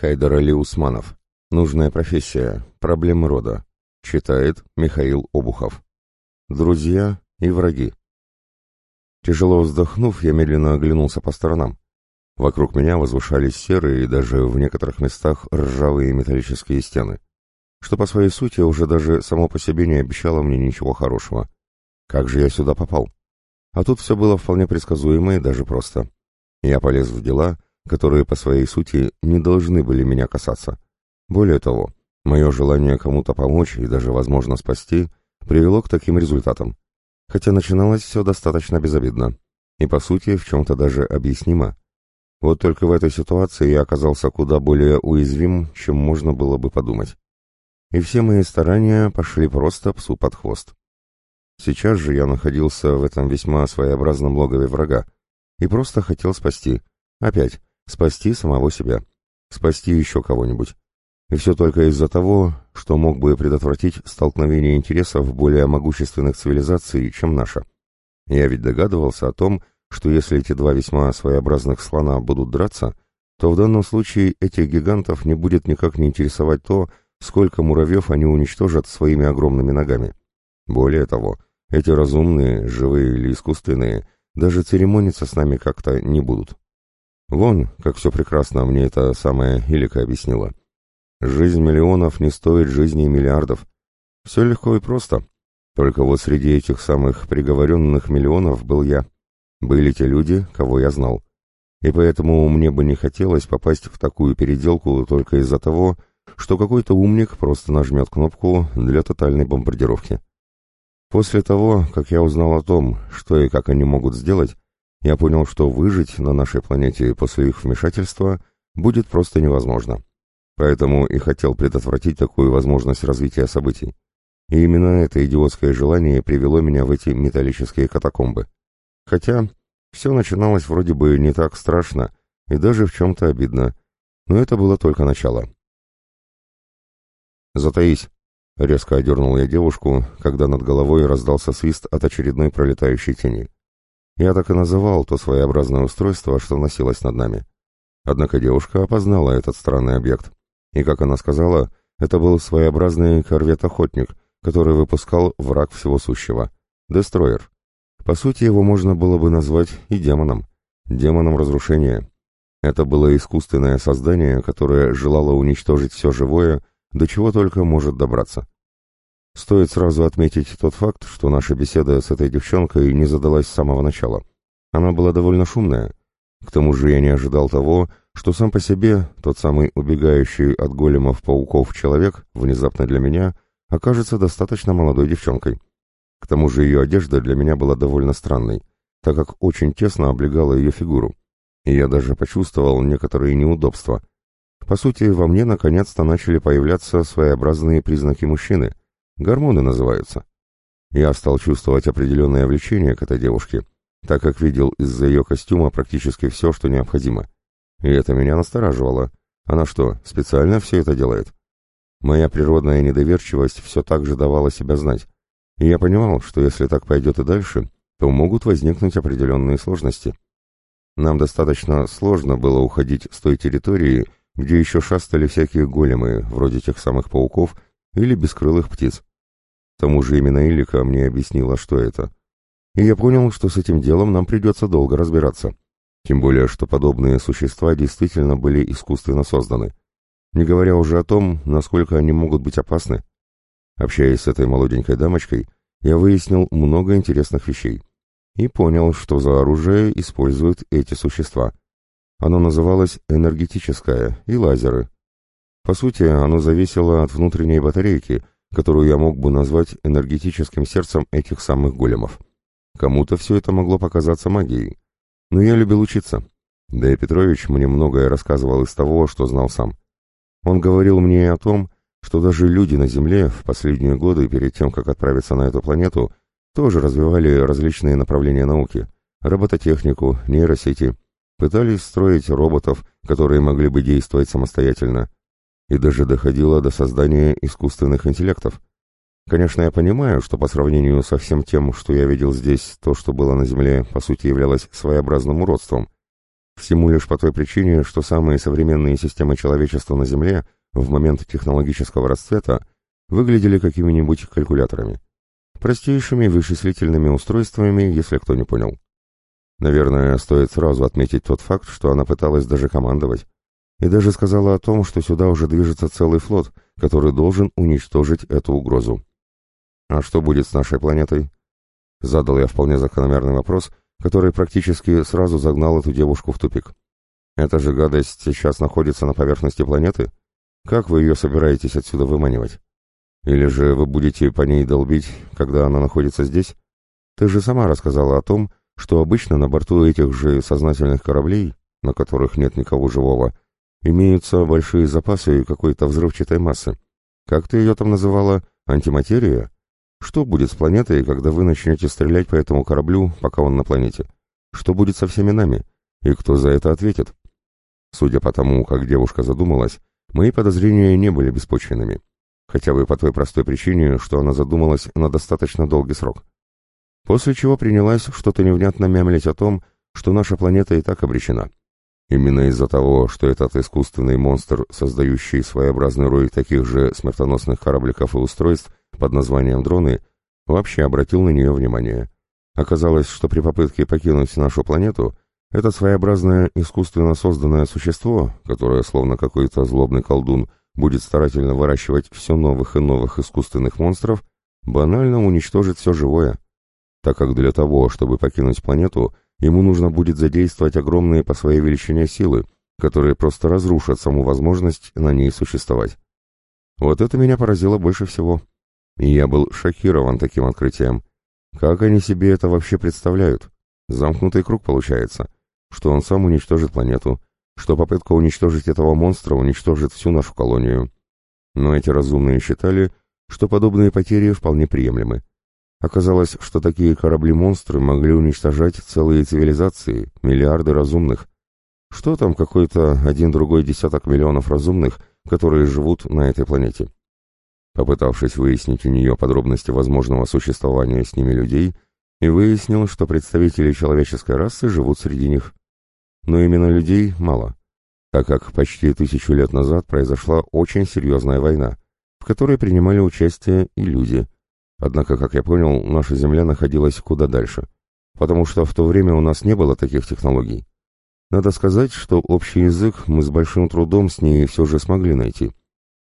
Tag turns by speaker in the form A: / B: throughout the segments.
A: Хайдар Али Усманов. Нужная профессия. Проблемы рода. Читает Михаил Обухов. Друзья и враги. Тяжело вздохнув, я медленно оглянулся по сторонам. Вокруг меня возвышались серые и даже в некоторых местах ржавые металлические стены, что по своей сути уже даже само по себе не обещало мне ничего хорошего. Как же я сюда попал? А тут все было вполне предсказуемо и даже просто. Я полез в дела, которые по своей сути не должны были меня касаться. Более того, мое желание кому-то помочь и даже, возможно, спасти привело к таким результатам. Хотя начиналось все достаточно безобидно. И, по сути, в чем-то даже объяснимо. Вот только в этой ситуации я оказался куда более уязвим, чем можно было бы подумать. И все мои старания пошли просто псу под хвост. Сейчас же я находился в этом весьма своеобразном логове врага и просто хотел спасти. Опять, спасти самого себя, спасти еще кого-нибудь. И все только из-за того, что мог бы предотвратить столкновение интересов более могущественных цивилизаций, чем наша. Я ведь догадывался о том, что если эти два весьма своеобразных слона будут драться, то в данном случае этих гигантов не будет никак не интересовать то, сколько муравьев они уничтожат своими огромными ногами. Более того, эти разумные, живые или искусственные, даже церемониться с нами как-то не будут. Вон, как все прекрасно мне это самая Илика объяснила. Жизнь миллионов не стоит жизни миллиардов. Все легко и просто. Только вот среди этих самых приговоренных миллионов был я. Были те люди, кого я знал. И поэтому мне бы не хотелось попасть в такую переделку только из-за того, что какой-то умник просто нажмет кнопку для тотальной бомбардировки. После того, как я узнал о том, что и как они могут сделать, я понял, что выжить на нашей планете после их вмешательства будет просто невозможно. Поэтому и хотел предотвратить такую возможность развития событий. И именно это идиотское желание привело меня в эти металлические катакомбы. Хотя все начиналось вроде бы не так страшно и даже в чем-то обидно, но это было только начало. «Затаись!» — резко одернул я девушку, когда над головой раздался свист от очередной пролетающей тени. Я так и называл то своеобразное устройство, что носилось над нами. Однако девушка опознала этот странный объект. И, как она сказала, это был своеобразный корвет-охотник, который выпускал враг всего сущего — Дестройер. По сути, его можно было бы назвать и демоном. Демоном разрушения. Это было искусственное создание, которое желало уничтожить все живое, до чего только может добраться. Стоит сразу отметить тот факт, что наша беседа с этой девчонкой не задалась с самого начала. Она была довольно шумная. К тому же я не ожидал того, что сам по себе тот самый убегающий от големов-пауков человек, внезапно для меня, окажется достаточно молодой девчонкой. К тому же ее одежда для меня была довольно странной, так как очень тесно облегала ее фигуру. И я даже почувствовал некоторые неудобства. По сути, во мне наконец-то начали появляться своеобразные признаки мужчины, Гормоны называются. Я стал чувствовать определенное влечение к этой девушке, так как видел из-за ее костюма практически все, что необходимо. И это меня настораживало. Она что, специально все это делает? Моя природная недоверчивость все так же давала себя знать. И я понимал, что если так пойдет и дальше, то могут возникнуть определенные сложности. Нам достаточно сложно было уходить с той территории, где еще шастали всякие големы, вроде тех самых пауков или бескрылых птиц тому же именно Илика мне объяснила, что это. И я понял, что с этим делом нам придется долго разбираться. Тем более, что подобные существа действительно были искусственно созданы. Не говоря уже о том, насколько они могут быть опасны. Общаясь с этой молоденькой дамочкой, я выяснил много интересных вещей. И понял, что за оружие используют эти существа. Оно называлось энергетическое и лазеры. По сути, оно зависело от внутренней батарейки, которую я мог бы назвать энергетическим сердцем этих самых големов. Кому-то все это могло показаться магией. Но я любил учиться. Да и Петрович мне многое рассказывал из того, что знал сам. Он говорил мне о том, что даже люди на Земле в последние годы, перед тем, как отправиться на эту планету, тоже развивали различные направления науки, робототехнику, нейросети, пытались строить роботов, которые могли бы действовать самостоятельно, и даже доходило до создания искусственных интеллектов. Конечно, я понимаю, что по сравнению со всем тем, что я видел здесь, то, что было на Земле, по сути являлось своеобразным уродством. Всему лишь по той причине, что самые современные системы человечества на Земле в момент технологического расцвета выглядели какими-нибудь калькуляторами. Простейшими вычислительными устройствами, если кто не понял. Наверное, стоит сразу отметить тот факт, что она пыталась даже командовать. И даже сказала о том, что сюда уже движется целый флот, который должен уничтожить эту угрозу. «А что будет с нашей планетой?» Задал я вполне закономерный вопрос, который практически сразу загнал эту девушку в тупик. «Эта же гадость сейчас находится на поверхности планеты? Как вы ее собираетесь отсюда выманивать? Или же вы будете по ней долбить, когда она находится здесь? Ты же сама рассказала о том, что обычно на борту этих же сознательных кораблей, на которых нет никого живого, имеются большие запасы какой-то взрывчатой массы. Как ты ее там называла? Антиматерия? Что будет с планетой, когда вы начнете стрелять по этому кораблю, пока он на планете? Что будет со всеми нами? И кто за это ответит? Судя по тому, как девушка задумалась, мои подозрения не были беспочвенными. Хотя бы по той простой причине, что она задумалась на достаточно долгий срок. После чего принялась что-то невнятно мямлить о том, что наша планета и так обречена. Именно из-за того, что этот искусственный монстр, создающий своеобразный рой таких же смертоносных корабликов и устройств под названием дроны, вообще обратил на нее внимание. Оказалось, что при попытке покинуть нашу планету, это своеобразное искусственно созданное существо, которое, словно какой-то злобный колдун, будет старательно выращивать все новых и новых искусственных монстров, банально уничтожит все живое. Так как для того, чтобы покинуть планету, ему нужно будет задействовать огромные по своей величине силы, которые просто разрушат саму возможность на ней существовать. Вот это меня поразило больше всего. И я был шокирован таким открытием. Как они себе это вообще представляют? Замкнутый круг получается, что он сам уничтожит планету, что попытка уничтожить этого монстра уничтожит всю нашу колонию. Но эти разумные считали, что подобные потери вполне приемлемы. Оказалось, что такие корабли-монстры могли уничтожать целые цивилизации, миллиарды разумных. Что там какой-то один-другой десяток миллионов разумных, которые живут на этой планете? Попытавшись выяснить у нее подробности возможного существования с ними людей, и выяснил, что представители человеческой расы живут среди них. Но именно людей мало, так как почти тысячу лет назад произошла очень серьезная война, в которой принимали участие и люди – Однако, как я понял, наша Земля находилась куда дальше, потому что в то время у нас не было таких технологий. Надо сказать, что общий язык мы с большим трудом с ней все же смогли найти.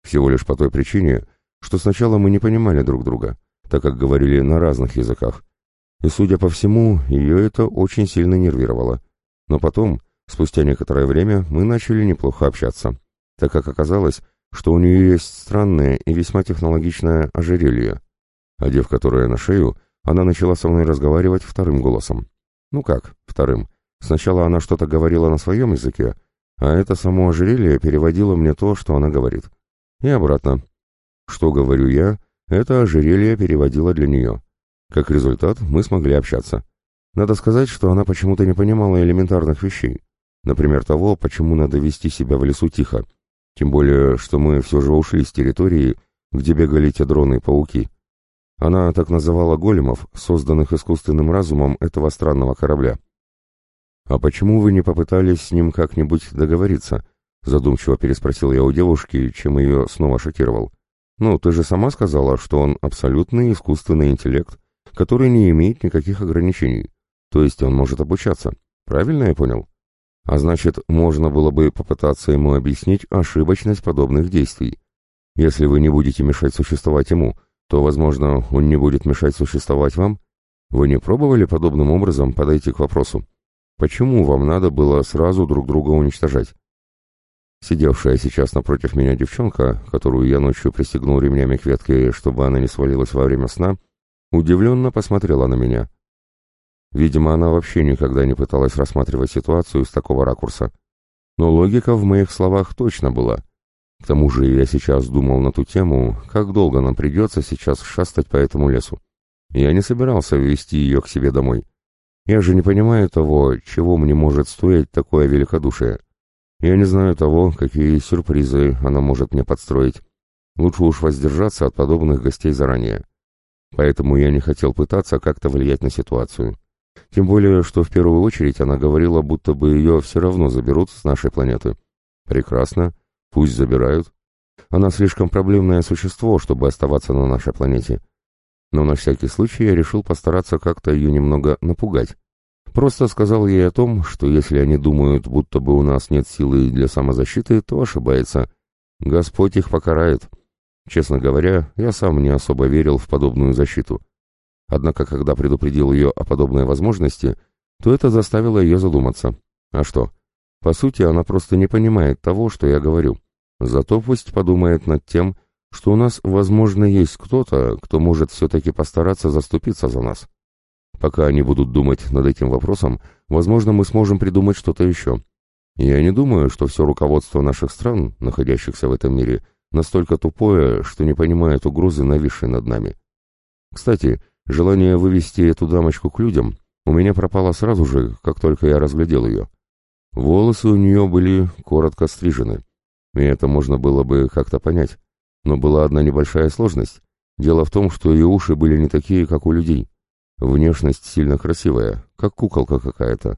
A: Всего лишь по той причине, что сначала мы не понимали друг друга, так как говорили на разных языках. И, судя по всему, ее это очень сильно нервировало. Но потом, спустя некоторое время, мы начали неплохо общаться, так как оказалось, что у нее есть странное и весьма технологичное ожерелье, Одев которое на шею, она начала со мной разговаривать вторым голосом. Ну как, вторым. Сначала она что-то говорила на своем языке, а это само ожерелье переводило мне то, что она говорит. И обратно. Что говорю я, это ожерелье переводило для нее. Как результат, мы смогли общаться. Надо сказать, что она почему-то не понимала элементарных вещей. Например, того, почему надо вести себя в лесу тихо. Тем более, что мы все же ушли с территории, где бегали те дроны-пауки. Она так называла големов, созданных искусственным разумом этого странного корабля. «А почему вы не попытались с ним как-нибудь договориться?» Задумчиво переспросил я у девушки, чем ее снова шокировал. «Ну, ты же сама сказала, что он абсолютный искусственный интеллект, который не имеет никаких ограничений. То есть он может обучаться. Правильно я понял? А значит, можно было бы попытаться ему объяснить ошибочность подобных действий. Если вы не будете мешать существовать ему, то, возможно, он не будет мешать существовать вам? Вы не пробовали подобным образом подойти к вопросу? Почему вам надо было сразу друг друга уничтожать? Сидевшая сейчас напротив меня девчонка, которую я ночью пристегнул ремнями к ветке, чтобы она не свалилась во время сна, удивленно посмотрела на меня. Видимо, она вообще никогда не пыталась рассматривать ситуацию с такого ракурса. Но логика в моих словах точно была — к тому же я сейчас думал на ту тему, как долго нам придется сейчас шастать по этому лесу. Я не собирался вести ее к себе домой. Я же не понимаю того, чего мне может стоить такое великодушие. Я не знаю того, какие сюрпризы она может мне подстроить. Лучше уж воздержаться от подобных гостей заранее. Поэтому я не хотел пытаться как-то влиять на ситуацию. Тем более, что в первую очередь она говорила, будто бы ее все равно заберут с нашей планеты. Прекрасно, пусть забирают. Она слишком проблемное существо, чтобы оставаться на нашей планете. Но на всякий случай я решил постараться как-то ее немного напугать. Просто сказал ей о том, что если они думают, будто бы у нас нет силы для самозащиты, то ошибается. Господь их покарает. Честно говоря, я сам не особо верил в подобную защиту. Однако, когда предупредил ее о подобной возможности, то это заставило ее задуматься. А что? По сути, она просто не понимает того, что я говорю. Зато пусть подумает над тем, что у нас, возможно, есть кто-то, кто может все-таки постараться заступиться за нас. Пока они будут думать над этим вопросом, возможно, мы сможем придумать что-то еще. Я не думаю, что все руководство наших стран, находящихся в этом мире, настолько тупое, что не понимает угрозы, нависшей над нами. Кстати, желание вывести эту дамочку к людям у меня пропало сразу же, как только я разглядел ее. Волосы у нее были коротко стрижены, и это можно было бы как-то понять. Но была одна небольшая сложность. Дело в том, что ее уши были не такие, как у людей. Внешность сильно красивая, как куколка какая-то.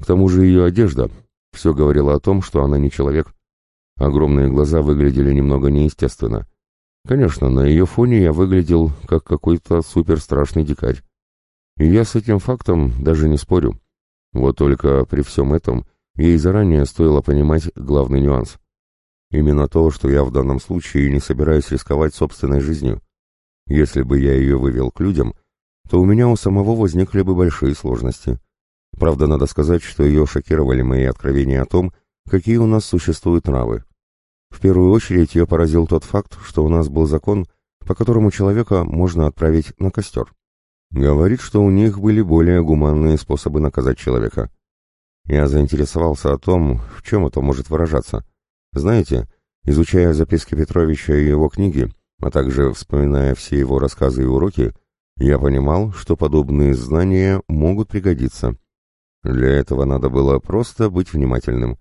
A: К тому же ее одежда все говорило о том, что она не человек. Огромные глаза выглядели немного неестественно. Конечно, на ее фоне я выглядел как какой-то суперстрашный дикарь. И я с этим фактом даже не спорю. Вот только при всем этом ей заранее стоило понимать главный нюанс. Именно то, что я в данном случае не собираюсь рисковать собственной жизнью. Если бы я ее вывел к людям, то у меня у самого возникли бы большие сложности. Правда, надо сказать, что ее шокировали мои откровения о том, какие у нас существуют травы. В первую очередь ее поразил тот факт, что у нас был закон, по которому человека можно отправить на костер. Говорит, что у них были более гуманные способы наказать человека. Я заинтересовался о том, в чем это может выражаться. Знаете, изучая записки Петровича и его книги, а также вспоминая все его рассказы и уроки, я понимал, что подобные знания могут пригодиться. Для этого надо было просто быть внимательным.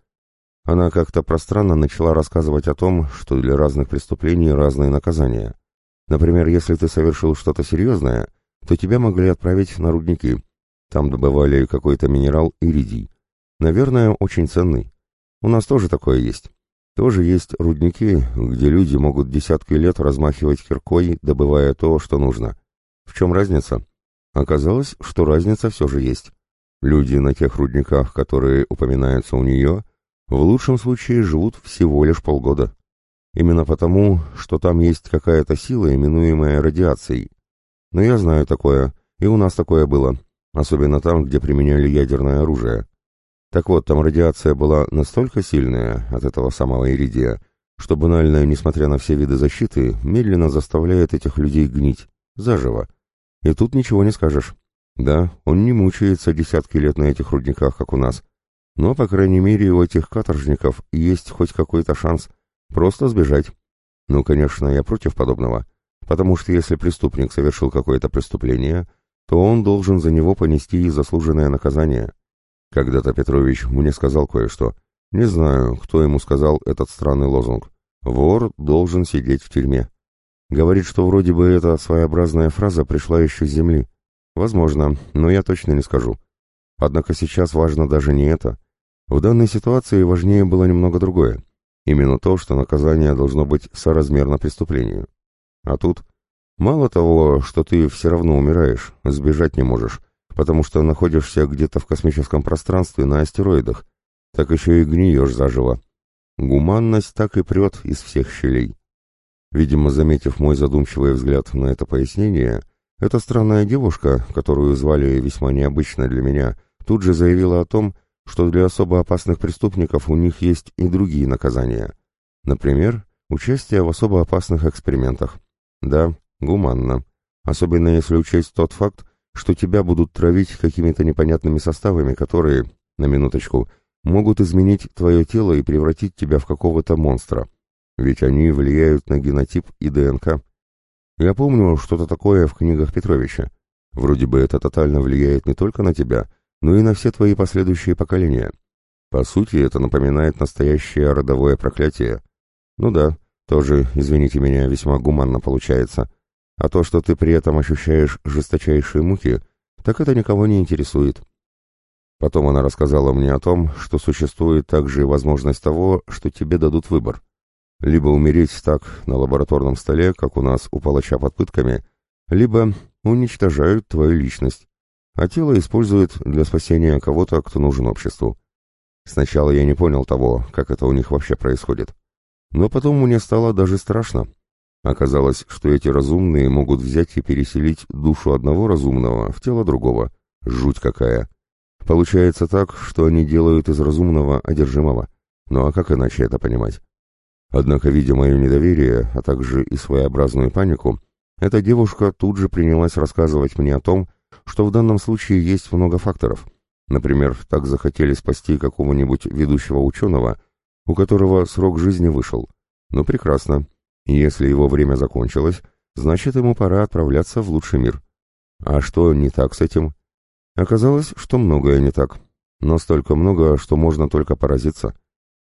A: Она как-то пространно начала рассказывать о том, что для разных преступлений разные наказания. Например, если ты совершил что-то серьезное, то тебя могли отправить на рудники. Там добывали какой-то минерал иридий. Наверное, очень ценный. У нас тоже такое есть. Тоже есть рудники, где люди могут десятки лет размахивать киркой, добывая то, что нужно. В чем разница? Оказалось, что разница все же есть. Люди на тех рудниках, которые упоминаются у нее, в лучшем случае живут всего лишь полгода. Именно потому, что там есть какая-то сила, именуемая радиацией. Но я знаю такое, и у нас такое было, особенно там, где применяли ядерное оружие. Так вот, там радиация была настолько сильная от этого самого иридия, что банально, несмотря на все виды защиты, медленно заставляет этих людей гнить, заживо. И тут ничего не скажешь. Да, он не мучается десятки лет на этих рудниках, как у нас. Но, по крайней мере, у этих каторжников есть хоть какой-то шанс просто сбежать. Ну, конечно, я против подобного, потому что если преступник совершил какое-то преступление, то он должен за него понести заслуженное наказание. Когда-то Петрович мне сказал кое-что. Не знаю, кто ему сказал этот странный лозунг. Вор должен сидеть в тюрьме. Говорит, что вроде бы эта своеобразная фраза пришла еще с земли. Возможно, но я точно не скажу. Однако сейчас важно даже не это. В данной ситуации важнее было немного другое. Именно то, что наказание должно быть соразмерно преступлению. А тут мало того, что ты все равно умираешь, сбежать не можешь, потому что находишься где-то в космическом пространстве на астероидах, так еще и гниешь заживо. Гуманность так и прет из всех щелей. Видимо, заметив мой задумчивый взгляд на это пояснение, эта странная девушка, которую звали весьма необычно для меня, тут же заявила о том, что для особо опасных преступников у них есть и другие наказания. Например, участие в особо опасных экспериментах. Да, гуманно. Особенно если учесть тот факт, что тебя будут травить какими-то непонятными составами, которые, на минуточку, могут изменить твое тело и превратить тебя в какого-то монстра. Ведь они влияют на генотип и ДНК. Я помню что-то такое в книгах Петровича. Вроде бы это тотально влияет не только на тебя, но и на все твои последующие поколения. По сути, это напоминает настоящее родовое проклятие. Ну да, тоже, извините меня, весьма гуманно получается. А то, что ты при этом ощущаешь жесточайшие муки, так это никого не интересует. Потом она рассказала мне о том, что существует также возможность того, что тебе дадут выбор. Либо умереть так на лабораторном столе, как у нас у палача под пытками, либо уничтожают твою личность, а тело используют для спасения кого-то, кто нужен обществу. Сначала я не понял того, как это у них вообще происходит. Но потом мне стало даже страшно. Оказалось, что эти разумные могут взять и переселить душу одного разумного в тело другого. Жуть какая! Получается так, что они делают из разумного одержимого. Ну а как иначе это понимать? Однако, видя мое недоверие, а также и своеобразную панику, эта девушка тут же принялась рассказывать мне о том, что в данном случае есть много факторов. Например, так захотели спасти какого-нибудь ведущего ученого, у которого срок жизни вышел. Ну прекрасно. Если его время закончилось, значит ему пора отправляться в лучший мир. А что не так с этим? Оказалось, что многое не так, но столько много, что можно только поразиться.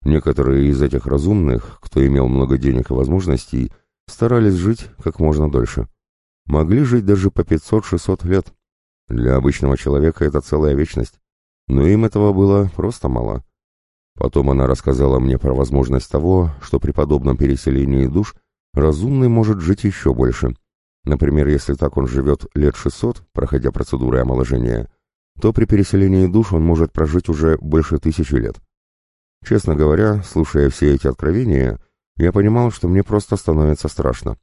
A: Некоторые из этих разумных, кто имел много денег и возможностей, старались жить как можно дольше. Могли жить даже по 500-600 лет. Для обычного человека это целая вечность. Но им этого было просто мало. Потом она рассказала мне про возможность того, что при подобном переселении душ разумный может жить еще больше. Например, если так он живет лет 600, проходя процедуры омоложения, то при переселении душ он может прожить уже больше тысячи лет. Честно говоря, слушая все эти откровения, я понимал, что мне просто становится страшно.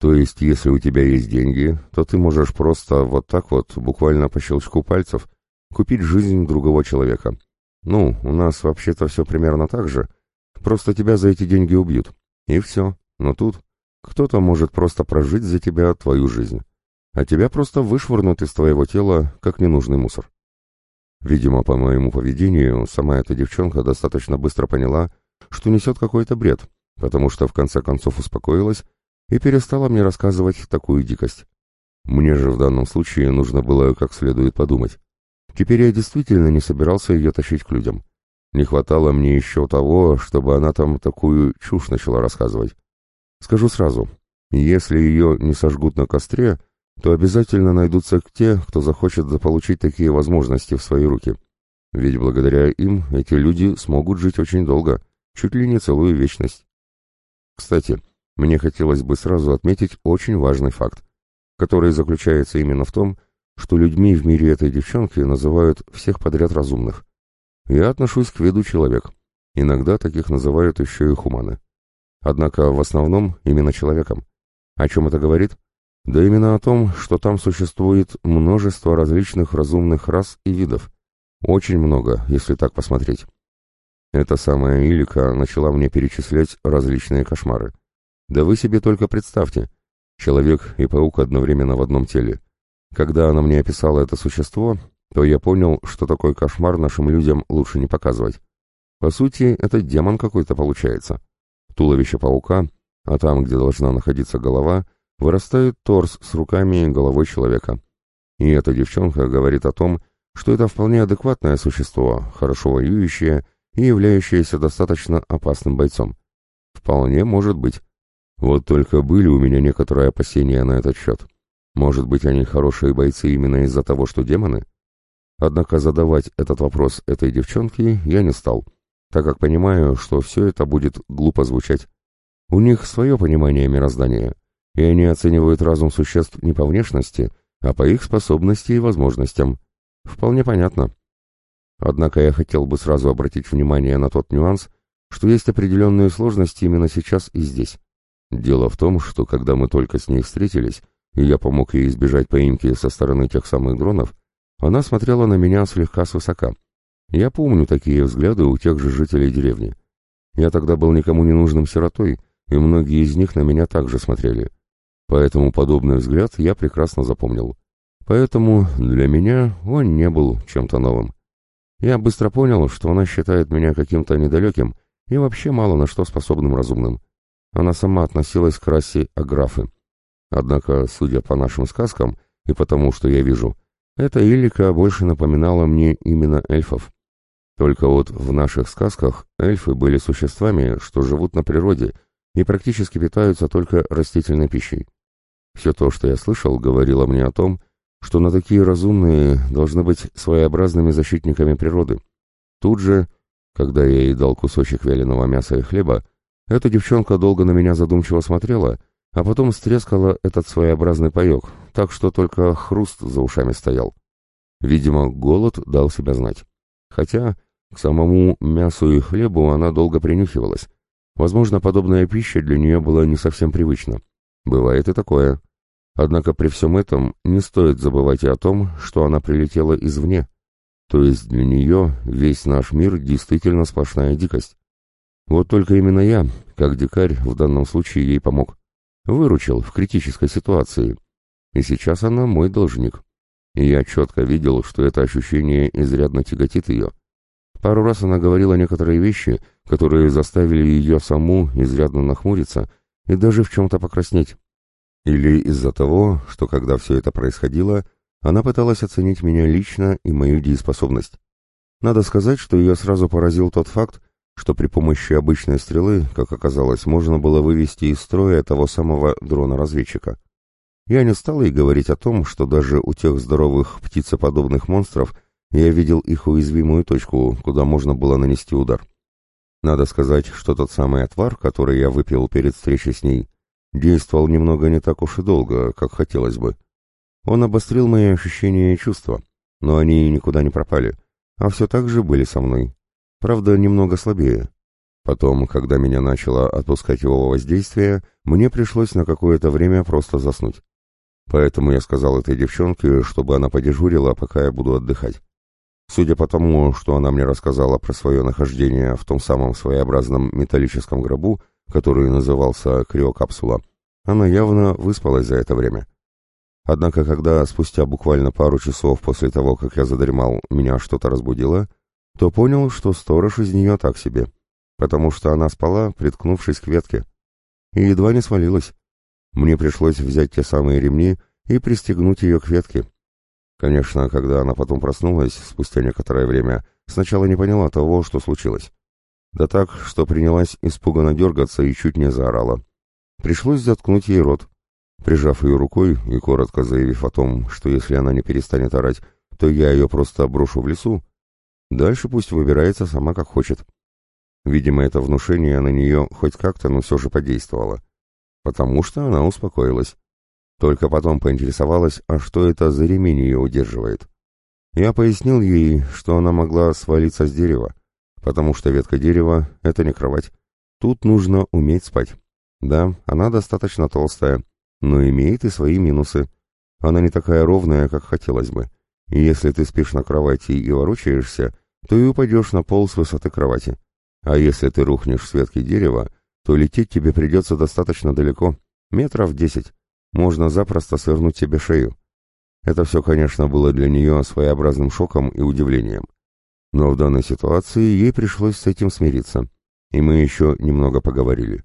A: То есть, если у тебя есть деньги, то ты можешь просто вот так вот, буквально по щелчку пальцев, купить жизнь другого человека. Ну, у нас вообще-то все примерно так же. Просто тебя за эти деньги убьют. И все. Но тут кто-то может просто прожить за тебя твою жизнь а тебя просто вышвырнут из твоего тела, как ненужный мусор. Видимо, по моему поведению, сама эта девчонка достаточно быстро поняла, что несет какой-то бред, потому что в конце концов успокоилась и перестала мне рассказывать такую дикость. Мне же в данном случае нужно было как следует подумать. Теперь я действительно не собирался ее тащить к людям. Не хватало мне еще того, чтобы она там такую чушь начала рассказывать. Скажу сразу, если ее не сожгут на костре, то обязательно найдутся те, кто захочет заполучить такие возможности в свои руки. Ведь благодаря им эти люди смогут жить очень долго, чуть ли не целую вечность. Кстати, мне хотелось бы сразу отметить очень важный факт, который заключается именно в том, что людьми в мире этой девчонки называют всех подряд разумных. Я отношусь к виду человек. Иногда таких называют еще и хуманы. Однако в основном именно человеком. О чем это говорит? Да именно о том, что там существует множество различных разумных рас и видов. Очень много, если так посмотреть. Эта самая Илика начала мне перечислять различные кошмары. Да вы себе только представьте. Человек и паук одновременно в одном теле. Когда она мне описала это существо, то я понял, что такой кошмар нашим людям лучше не показывать. По сути, это демон какой-то получается. Туловище паука, а там, где должна находиться голова — вырастает торс с руками и головой человека. И эта девчонка говорит о том, что это вполне адекватное существо, хорошо воюющее и являющееся достаточно опасным бойцом. Вполне может быть. Вот только были у меня некоторые опасения на этот счет. Может быть, они хорошие бойцы именно из-за того, что демоны? Однако задавать этот вопрос этой девчонке я не стал, так как понимаю, что все это будет глупо звучать. У них свое понимание мироздания, и они оценивают разум существ не по внешности, а по их способности и возможностям. Вполне понятно. Однако я хотел бы сразу обратить внимание на тот нюанс, что есть определенные сложности именно сейчас и здесь. Дело в том, что когда мы только с ней встретились, и я помог ей избежать поимки со стороны тех самых дронов, она смотрела на меня слегка свысока. Я помню такие взгляды у тех же жителей деревни. Я тогда был никому не нужным сиротой, и многие из них на меня также смотрели. Поэтому подобный взгляд я прекрасно запомнил. Поэтому для меня он не был чем-то новым. Я быстро понял, что она считает меня каким-то недалеким и вообще мало на что способным разумным. Она сама относилась к расе аграфы. Однако, судя по нашим сказкам и потому, что я вижу, эта Илика больше напоминала мне именно эльфов. Только вот в наших сказках эльфы были существами, что живут на природе и практически питаются только растительной пищей. Все то, что я слышал, говорило мне о том, что на такие разумные должны быть своеобразными защитниками природы. Тут же, когда я ей дал кусочек вяленого мяса и хлеба, эта девчонка долго на меня задумчиво смотрела, а потом стрескала этот своеобразный паек, так что только хруст за ушами стоял. Видимо, голод дал себя знать. Хотя к самому мясу и хлебу она долго принюхивалась. Возможно, подобная пища для нее была не совсем привычна. Бывает и такое. Однако при всем этом не стоит забывать и о том, что она прилетела извне. То есть для нее весь наш мир действительно сплошная дикость. Вот только именно я, как дикарь, в данном случае ей помог. Выручил в критической ситуации. И сейчас она мой должник. И я четко видел, что это ощущение изрядно тяготит ее. Пару раз она говорила некоторые вещи, которые заставили ее саму изрядно нахмуриться и даже в чем-то покраснеть. Или из-за того, что когда все это происходило, она пыталась оценить меня лично и мою дееспособность. Надо сказать, что ее сразу поразил тот факт, что при помощи обычной стрелы, как оказалось, можно было вывести из строя того самого дрона-разведчика. Я не стал ей говорить о том, что даже у тех здоровых птицеподобных монстров я видел их уязвимую точку, куда можно было нанести удар. Надо сказать, что тот самый отвар, который я выпил перед встречей с ней, действовал немного не так уж и долго, как хотелось бы. Он обострил мои ощущения и чувства, но они никуда не пропали, а все так же были со мной. Правда, немного слабее. Потом, когда меня начало отпускать его воздействие, мне пришлось на какое-то время просто заснуть. Поэтому я сказал этой девчонке, чтобы она подежурила, пока я буду отдыхать. Судя по тому, что она мне рассказала про свое нахождение в том самом своеобразном металлическом гробу, который назывался криокапсула, она явно выспалась за это время. Однако, когда спустя буквально пару часов после того, как я задремал, меня что-то разбудило, то понял, что сторож из нее так себе, потому что она спала, приткнувшись к ветке, и едва не свалилась. Мне пришлось взять те самые ремни и пристегнуть ее к ветке. Конечно, когда она потом проснулась, спустя некоторое время, сначала не поняла того, что случилось. Да так, что принялась испуганно дергаться и чуть не заорала. Пришлось заткнуть ей рот. Прижав ее рукой и коротко заявив о том, что если она не перестанет орать, то я ее просто брошу в лесу, Дальше пусть выбирается сама как хочет. Видимо, это внушение на нее хоть как-то, но все же подействовало. Потому что она успокоилась. Только потом поинтересовалась, а что это за ремень ее удерживает. Я пояснил ей, что она могла свалиться с дерева, потому что ветка дерева — это не кровать. Тут нужно уметь спать. Да, она достаточно толстая, но имеет и свои минусы. Она не такая ровная, как хотелось бы. И если ты спишь на кровати и ворочаешься, то и упадешь на пол с высоты кровати. А если ты рухнешь с ветки дерева, то лететь тебе придется достаточно далеко, метров десять. Можно запросто свернуть себе шею. Это все, конечно, было для нее своеобразным шоком и удивлением. Но в данной ситуации ей пришлось с этим смириться, и мы еще немного поговорили.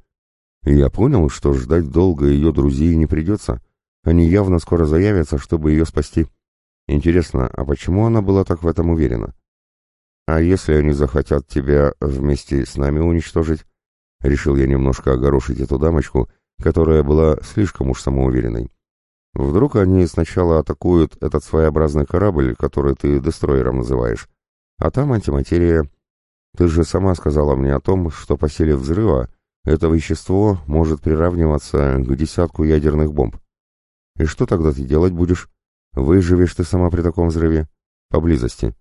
A: И я понял, что ждать долго ее друзей не придется. Они явно скоро заявятся, чтобы ее спасти. Интересно, а почему она была так в этом уверена? А если они захотят тебя вместе с нами уничтожить? Решил я немножко огорошить эту дамочку, которая была слишком уж самоуверенной. Вдруг они сначала атакуют этот своеобразный корабль, который ты дестройером называешь, а там антиматерия. Ты же сама сказала мне о том, что по силе взрыва это вещество может приравниваться к десятку ядерных бомб. И что тогда ты делать будешь? Выживешь ты сама при таком взрыве? Поблизости.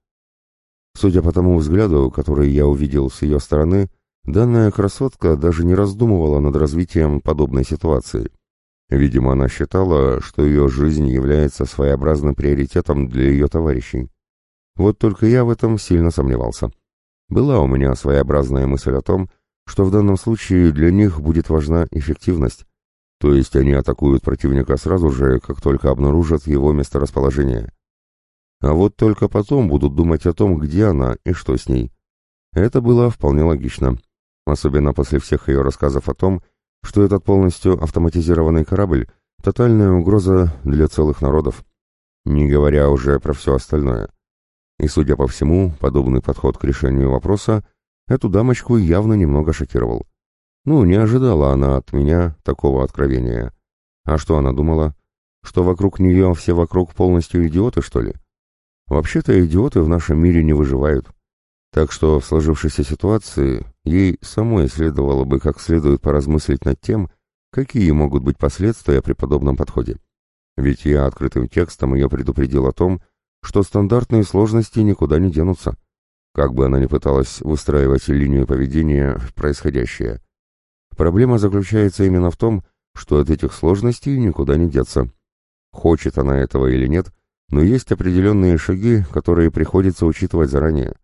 A: Судя по тому взгляду, который я увидел с ее стороны, данная красотка даже не раздумывала над развитием подобной ситуации. Видимо, она считала, что ее жизнь является своеобразным приоритетом для ее товарищей. Вот только я в этом сильно сомневался. Была у меня своеобразная мысль о том, что в данном случае для них будет важна эффективность, то есть они атакуют противника сразу же, как только обнаружат его месторасположение. А вот только потом будут думать о том, где она и что с ней. Это было вполне логично, особенно после всех ее рассказов о том, что этот полностью автоматизированный корабль — тотальная угроза для целых народов, не говоря уже про все остальное. И, судя по всему, подобный подход к решению вопроса эту дамочку явно немного шокировал. Ну, не ожидала она от меня такого откровения. А что она думала? Что вокруг нее все вокруг полностью идиоты, что ли? Вообще-то идиоты в нашем мире не выживают. Так что в сложившейся ситуации ей самой следовало бы как следует поразмыслить над тем, какие могут быть последствия при подобном подходе. Ведь я открытым текстом ее предупредил о том, что стандартные сложности никуда не денутся, как бы она ни пыталась выстраивать линию поведения в происходящее. Проблема заключается именно в том, что от этих сложностей никуда не деться. Хочет она этого или нет, но есть определенные шаги, которые приходится учитывать заранее.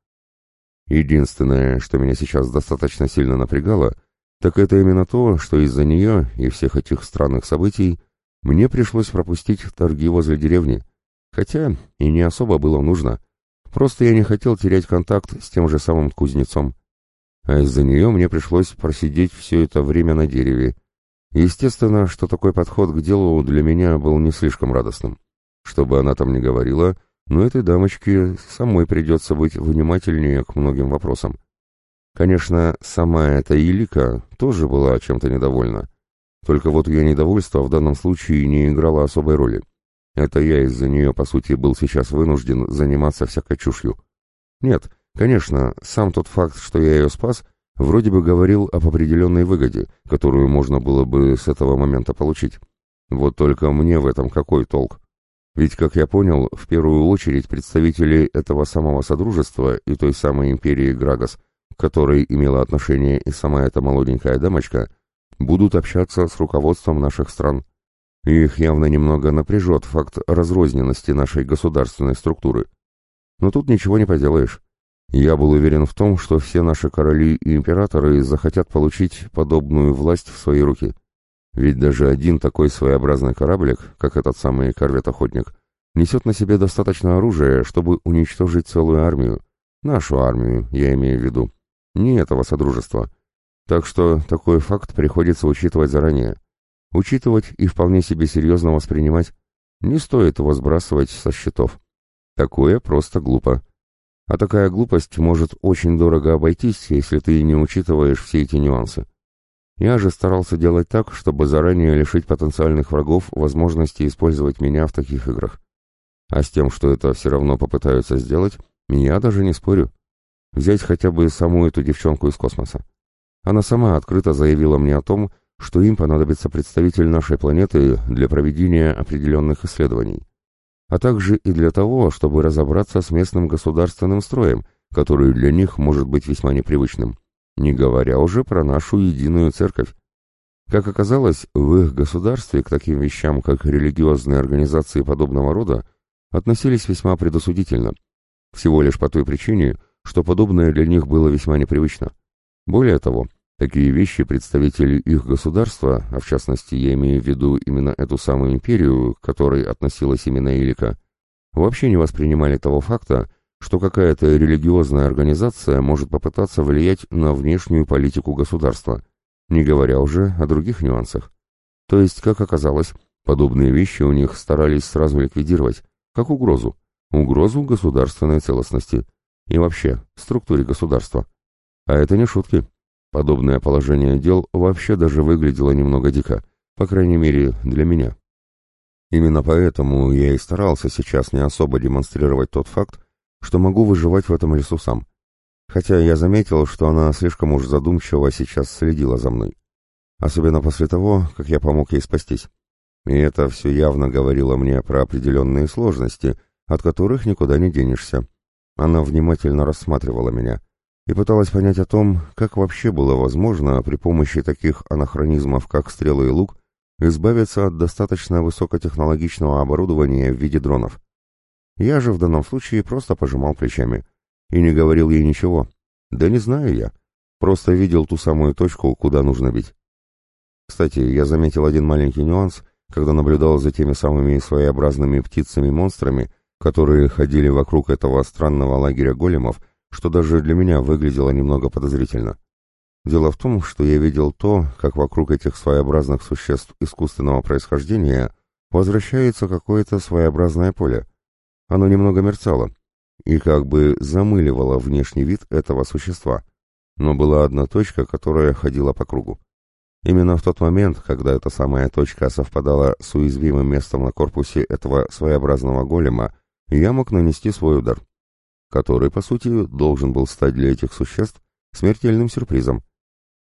A: Единственное, что меня сейчас достаточно сильно напрягало, так это именно то, что из-за нее и всех этих странных событий мне пришлось пропустить торги возле деревни, хотя и не особо было нужно. Просто я не хотел терять контакт с тем же самым кузнецом. А из-за нее мне пришлось просидеть все это время на дереве. Естественно, что такой подход к делу для меня был не слишком радостным. Что бы она там ни говорила, но этой дамочке самой придется быть внимательнее к многим вопросам. Конечно, сама эта Елика тоже была чем-то недовольна. Только вот ее недовольство в данном случае не играло особой роли. Это я из-за нее, по сути, был сейчас вынужден заниматься всякой чушью. Нет, конечно, сам тот факт, что я ее спас, вроде бы говорил об определенной выгоде, которую можно было бы с этого момента получить. Вот только мне в этом какой толк? Ведь, как я понял, в первую очередь представители этого самого Содружества и той самой империи Грагос, к которой имела отношение и сама эта молоденькая дамочка, будут общаться с руководством наших стран. их явно немного напряжет факт разрозненности нашей государственной структуры. Но тут ничего не поделаешь. Я был уверен в том, что все наши короли и императоры захотят получить подобную власть в свои руки. Ведь даже один такой своеобразный кораблик, как этот самый корвет-охотник, несет на себе достаточно оружия, чтобы уничтожить целую армию. Нашу армию, я имею в виду. Не этого содружества. Так что такой факт приходится учитывать заранее. Учитывать и вполне себе серьезно воспринимать. Не стоит его сбрасывать со счетов. Такое просто глупо. А такая глупость может очень дорого обойтись, если ты не учитываешь все эти нюансы. Я же старался делать так, чтобы заранее лишить потенциальных врагов возможности использовать меня в таких играх. А с тем, что это все равно попытаются сделать, я даже не спорю. Взять хотя бы саму эту девчонку из космоса. Она сама открыто заявила мне о том, что им понадобится представитель нашей планеты для проведения определенных исследований, а также и для того, чтобы разобраться с местным государственным строем, который для них может быть весьма непривычным не говоря уже про нашу единую церковь. Как оказалось, в их государстве к таким вещам, как религиозные организации подобного рода, относились весьма предосудительно, всего лишь по той причине, что подобное для них было весьма непривычно. Более того, такие вещи представители их государства, а в частности я имею в виду именно эту самую империю, к которой относилась именно Илика, вообще не воспринимали того факта, что какая-то религиозная организация может попытаться влиять на внешнюю политику государства, не говоря уже о других нюансах. То есть, как оказалось, подобные вещи у них старались сразу ликвидировать, как угрозу, угрозу государственной целостности и вообще структуре государства. А это не шутки. Подобное положение дел вообще даже выглядело немного дико, по крайней мере, для меня. Именно поэтому я и старался сейчас не особо демонстрировать тот факт, что могу выживать в этом лесу сам. Хотя я заметил, что она слишком уж задумчиво сейчас следила за мной. Особенно после того, как я помог ей спастись. И это все явно говорило мне про определенные сложности, от которых никуда не денешься. Она внимательно рассматривала меня и пыталась понять о том, как вообще было возможно при помощи таких анахронизмов, как стрелы и лук, избавиться от достаточно высокотехнологичного оборудования в виде дронов. Я же в данном случае просто пожимал плечами и не говорил ей ничего. Да не знаю я. Просто видел ту самую точку, куда нужно бить. Кстати, я заметил один маленький нюанс, когда наблюдал за теми самыми своеобразными птицами-монстрами, которые ходили вокруг этого странного лагеря големов, что даже для меня выглядело немного подозрительно. Дело в том, что я видел то, как вокруг этих своеобразных существ искусственного происхождения возвращается какое-то своеобразное поле, оно немного мерцало и как бы замыливало внешний вид этого существа, но была одна точка, которая ходила по кругу. Именно в тот момент, когда эта самая точка совпадала с уязвимым местом на корпусе этого своеобразного голема, я мог нанести свой удар, который, по сути, должен был стать для этих существ смертельным сюрпризом.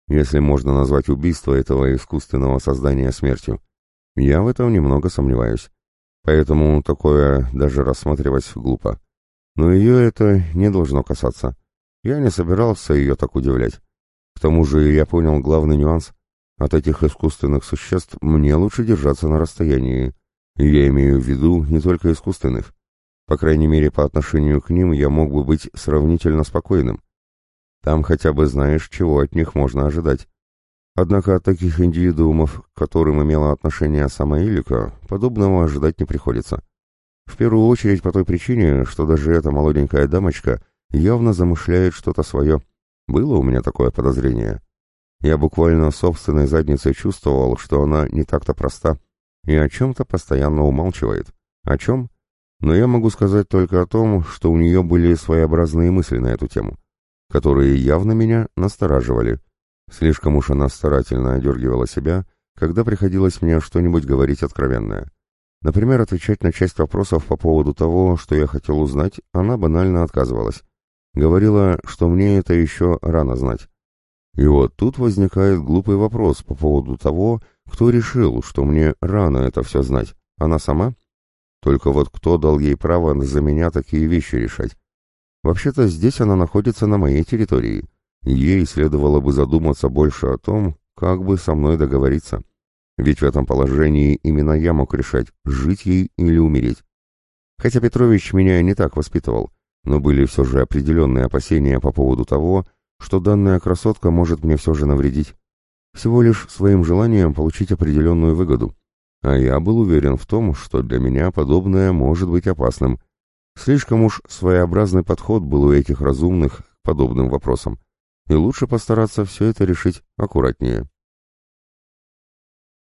A: Если можно назвать убийство этого искусственного создания смертью. Я в этом немного сомневаюсь. Поэтому такое даже рассматривать глупо. Но ее это не должно касаться. Я не собирался ее так удивлять. К тому же я понял главный нюанс. От этих искусственных существ мне лучше держаться на расстоянии. И я имею в виду не только искусственных. По крайней мере, по отношению к ним я мог бы быть сравнительно спокойным. Там хотя бы знаешь, чего от них можно ожидать. Однако от таких индивидуумов, к которым имела отношение сама Илика, подобного ожидать не приходится. В первую очередь по той причине, что даже эта молоденькая дамочка явно замышляет что-то свое. Было у меня такое подозрение. Я буквально собственной задницей чувствовал, что она не так-то проста и о чем-то постоянно умалчивает. О чем? Но я могу сказать только о том, что у нее были своеобразные мысли на эту тему, которые явно меня настораживали. Слишком уж она старательно одергивала себя, когда приходилось мне что-нибудь говорить откровенное. Например, отвечать на часть вопросов по поводу того, что я хотел узнать, она банально отказывалась. Говорила, что мне это еще рано знать. И вот тут возникает глупый вопрос по поводу того, кто решил, что мне рано это все знать. Она сама? Только вот кто дал ей право за меня такие вещи решать? Вообще-то здесь она находится на моей территории. Ей следовало бы задуматься больше о том, как бы со мной договориться. Ведь в этом положении именно я мог решать, жить ей или умереть. Хотя Петрович меня не так воспитывал, но были все же определенные опасения по поводу того, что данная красотка может мне все же навредить. Всего лишь своим желанием получить определенную выгоду. А я был уверен в том, что для меня подобное может быть опасным. Слишком уж своеобразный подход был у этих разумных к подобным вопросам и лучше постараться все это решить аккуратнее.